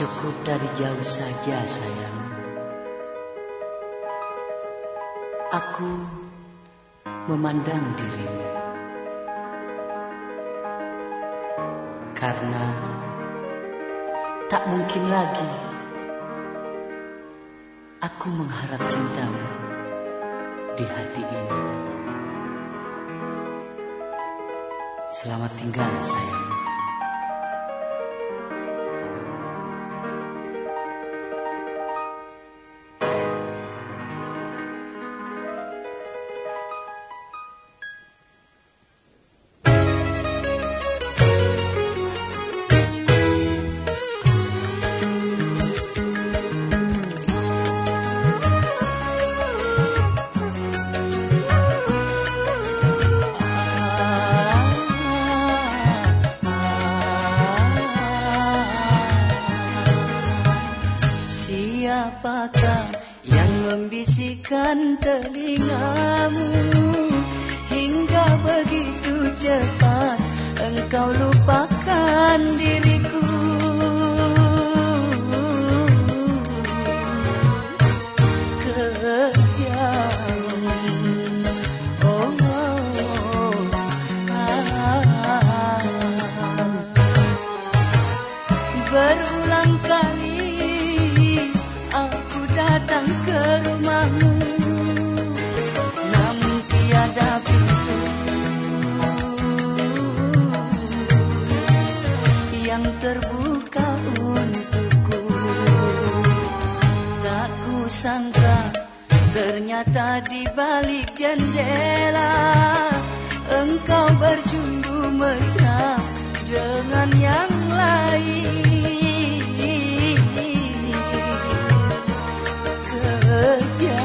Cukup dari jauh saja sayang. Aku memandang dirimu. Karena tak mungkin lagi Aku mengharap cintamu di hati ini. Selamat tinggal sayang membisikkan telingamu Hingga begitu cepat engkau lupakan diriku terbuka untukku. Tak kusangka ternyata di balik jendela Engkau berjumpa mesra dengan yang lain. Andaikan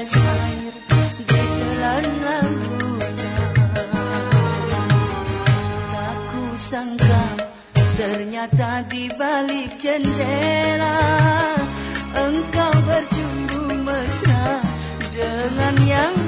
air di telan lautan Tak kusangka ternyata di balik jendela Engkau berjumpa mesra dengan yang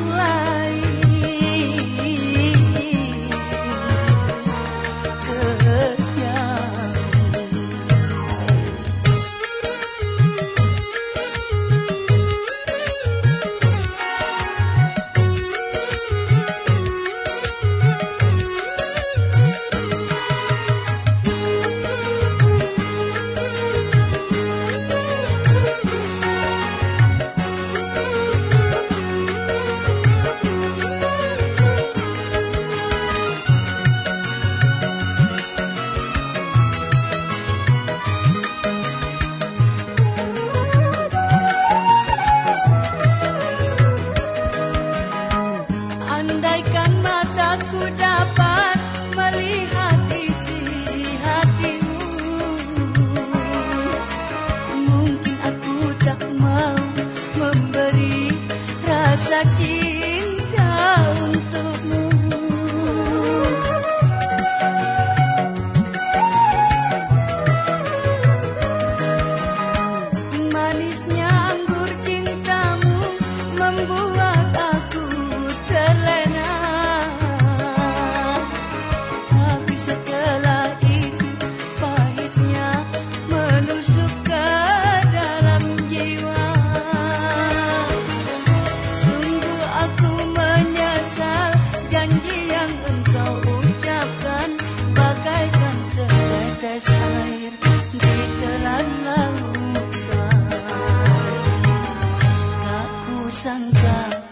sangka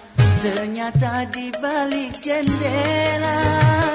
Ternyata di balik jendela.